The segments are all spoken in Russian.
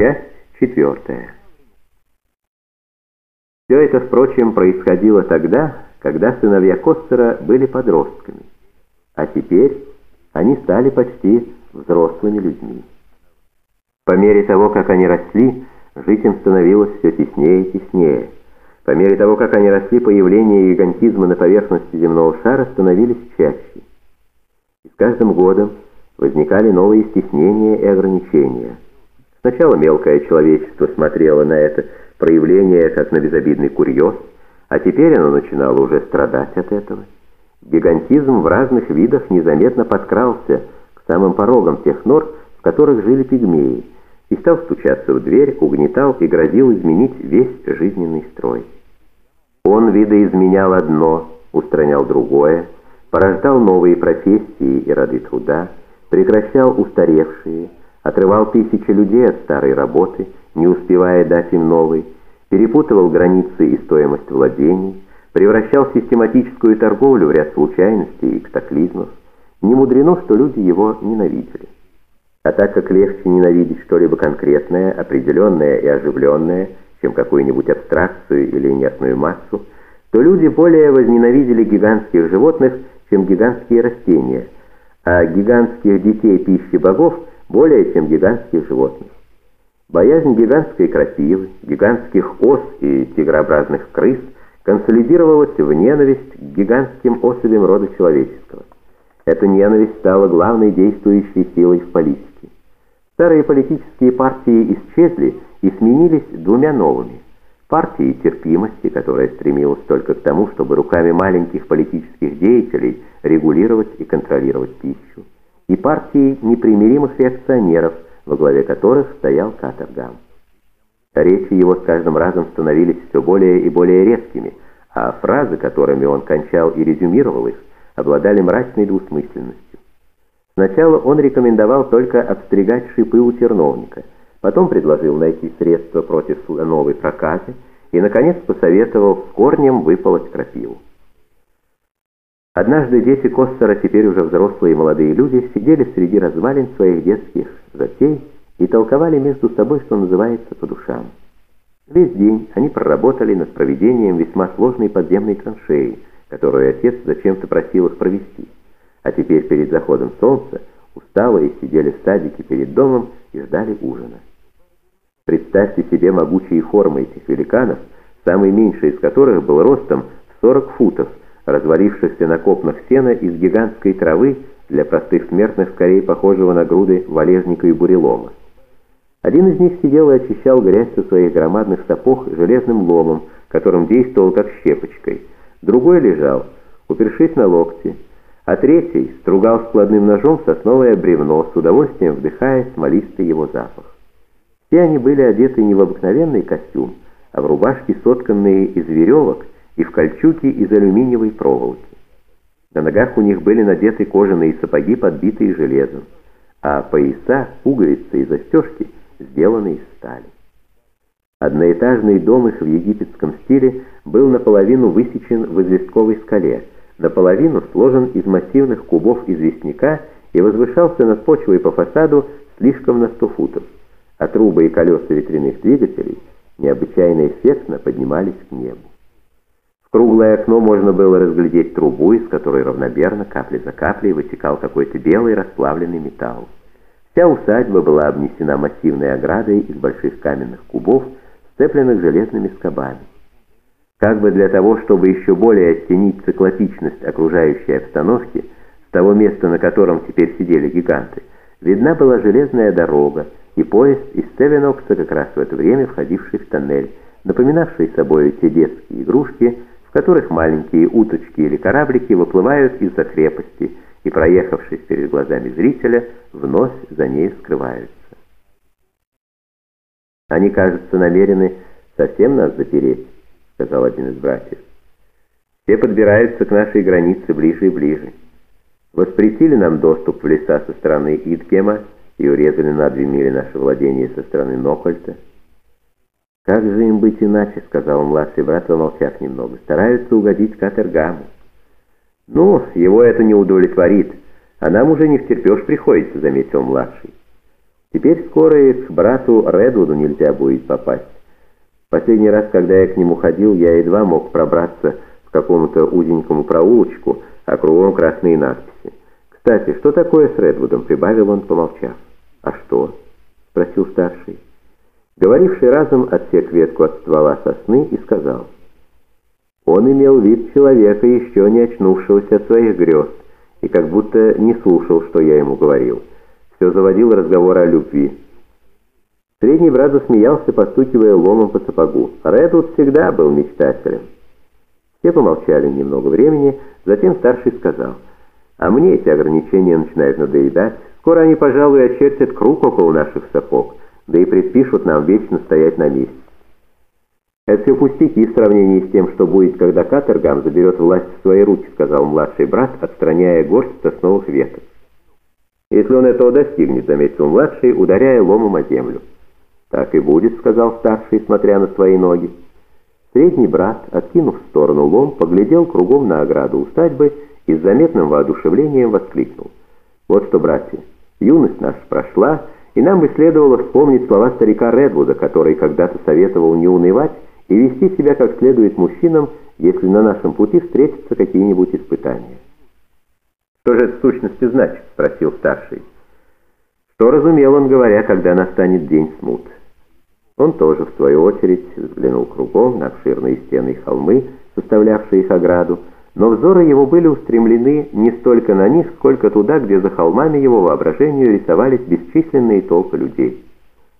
Часть четвертая. Все это, впрочем, происходило тогда, когда сыновья Костера были подростками, а теперь они стали почти взрослыми людьми. По мере того, как они росли, жить им становилось все теснее и теснее. По мере того, как они росли, появление гигантизма на поверхности земного шара становились чаще. И с каждым годом возникали новые стеснения и ограничения – Сначала мелкое человечество смотрело на это проявление как на безобидный курьез, а теперь оно начинало уже страдать от этого. Гигантизм в разных видах незаметно подкрался к самым порогам тех нор, в которых жили пигмеи, и стал стучаться в дверь, угнетал и грозил изменить весь жизненный строй. Он видоизменял одно, устранял другое, порождал новые профессии и роды труда, прекращал устаревшие, отрывал тысячи людей от старой работы, не успевая дать им новой, перепутывал границы и стоимость владений, превращал систематическую торговлю в ряд случайностей и катаклизмов. Не мудрено, что люди его ненавидели. А так как легче ненавидеть что-либо конкретное, определенное и оживленное, чем какую-нибудь абстракцию или инертную массу, то люди более возненавидели гигантских животных, чем гигантские растения, а гигантских детей пищи богов – более чем гигантских животных. Боязнь гигантской крапивы, гигантских ос и тигрообразных крыс консолидировалась в ненависть к гигантским особям рода человеческого. Эта ненависть стала главной действующей силой в политике. Старые политические партии исчезли и сменились двумя новыми. Партией терпимости, которая стремилась только к тому, чтобы руками маленьких политических деятелей регулировать и контролировать пищу и партии непримиримых реакционеров, во главе которых стоял Катергам. Речи его с каждым разом становились все более и более резкими, а фразы, которыми он кончал и резюмировал их, обладали мрачной двусмысленностью. Сначала он рекомендовал только обстригать шипы у терновника, потом предложил найти средства против новой проказы и, наконец, посоветовал с корнем выполоть крапиву. Однажды дети Костера, теперь уже взрослые и молодые люди, сидели среди развалин своих детских затей и толковали между собой, что называется, по душам. Весь день они проработали над проведением весьма сложной подземной траншеи, которую отец зачем-то просил их провести. А теперь перед заходом солнца усталые сидели в садике перед домом и ждали ужина. Представьте себе могучие формы этих великанов, самый меньший из которых был ростом 40 футов, развалившихся на копнах сена из гигантской травы, для простых смертных скорее похожего на груды валежника и бурелома. Один из них сидел и очищал грязь со своих громадных сапог железным ломом, которым действовал как щепочкой. Другой лежал, упершись на локти, а третий стругал складным ножом сосновое бревно, с удовольствием вдыхая смолистый его запах. Все они были одеты не в обыкновенный костюм, а в рубашки, сотканные из веревок, и в кольчуге из алюминиевой проволоки. На ногах у них были надеты кожаные сапоги, подбитые железом, а пояса, пуговицы и застежки сделаны из стали. Одноэтажный дом их в египетском стиле был наполовину высечен в известковой скале, наполовину сложен из массивных кубов известняка и возвышался над почвой по фасаду слишком на 100 футов, а трубы и колеса ветряных двигателей необычайно эффектно поднимались к небу. Круглое окно можно было разглядеть трубу, из которой равномерно, капли за каплей, вытекал какой-то белый расплавленный металл. Вся усадьба была обнесена массивной оградой из больших каменных кубов, сцепленных железными скобами. Как бы для того, чтобы еще более оттенить циклопичность окружающей обстановки, с того места, на котором теперь сидели гиганты, видна была железная дорога и поезд из Севенокса, как раз в это время входивший в тоннель, напоминавший собой те детские игрушки, которых маленькие уточки или кораблики выплывают из-за крепости и, проехавшись перед глазами зрителя, вновь за ней скрываются. «Они, кажется, намерены совсем нас запереть», — сказал один из братьев. «Все подбираются к нашей границе ближе и ближе. Воспретили нам доступ в леса со стороны Идкема и урезали на две мили наше владение со стороны Нокольта». «Как же им быть иначе?» — сказал младший брат, помолчав немного. «Стараются угодить Катергаму». «Ну, его это не удовлетворит, а нам уже не втерпешь приходится», — заметил младший. Теперь скоро и к брату Редвуду нельзя будет попасть. Последний раз, когда я к нему ходил, я едва мог пробраться к какому-то узенькому проулочку, а кругом красные надписи. «Кстати, что такое с Редвудом?» — прибавил он, помолчав. «А что?» — спросил старший. Говоривший разом отсек ветку от ствола сосны и сказал. Он имел вид человека, еще не очнувшегося от своих грез, и как будто не слушал, что я ему говорил. Все заводил разговор о любви. Средний брат засмеялся, постукивая ломом по сапогу. Редвуд всегда был мечтателем. Все помолчали немного времени, затем старший сказал, «А мне эти ограничения начинают надоедать. Скоро они, пожалуй, очертят круг около наших сапог, да и предпишут нам вечно стоять на месте. «Это все пустяки в сравнении с тем, что будет, когда Катергам заберет власть в свои руки», сказал младший брат, отстраняя горсть сосновых веток. «Если он этого достигнет», — заметил младший, ударяя ломом о землю. «Так и будет», — сказал старший, смотря на свои ноги. Средний брат, откинув в сторону лом, поглядел кругом на ограду усадьбы и с заметным воодушевлением воскликнул. «Вот что, братья, юность наша прошла, и нам бы следовало вспомнить слова старика Редвуда, который когда-то советовал не унывать, и вести себя как следует мужчинам, если на нашем пути встретятся какие-нибудь испытания. «Что же это в сущности значит?» — спросил старший. Что разумел он, говоря, когда настанет день смут. Он тоже, в свою очередь, взглянул кругом на обширные стены и холмы, составлявшие их ограду, но взоры его были устремлены не столько на них, сколько туда, где за холмами его воображению рисовались бесчисленные толпы людей.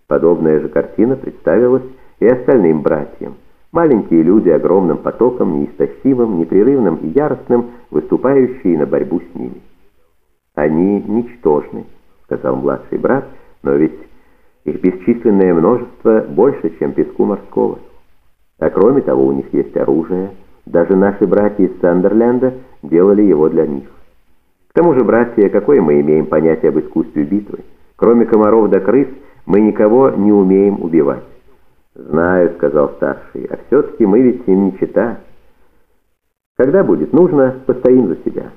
Подобная же картина представилась и остальным братьям. Маленькие люди огромным потоком, неистощимым, непрерывным и яростным, выступающие на борьбу с ними. «Они ничтожны», — сказал младший брат, «но ведь их бесчисленное множество больше, чем песку морского. А кроме того, у них есть оружие. Даже наши братья из Сандерленда делали его для них. К тому же, братья, какое мы имеем понятие об искусстве битвы? Кроме комаров да крыс, мы никого не умеем убивать. «Знаю», — сказал старший, — «а все-таки мы ведь им не чита. Когда будет нужно, постоим за себя».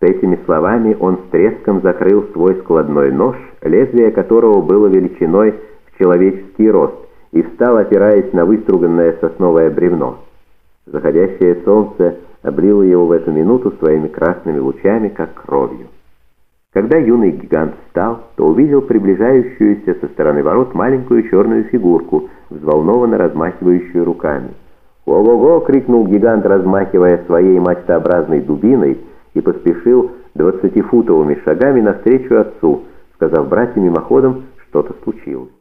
С этими словами он с треском закрыл свой складной нож, лезвие которого было величиной в человеческий рост, и встал, опираясь на выструганное сосновое бревно. Заходящее солнце облило его в эту минуту своими красными лучами, как кровью. Когда юный гигант встал, то увидел приближающуюся со стороны ворот маленькую черную фигурку, взволнованно размахивающую руками. «Ого-го!» — крикнул гигант, размахивая своей мачтообразной дубиной, и поспешил двадцатифутовыми шагами навстречу отцу, сказав братьям мимоходом, что-то случилось.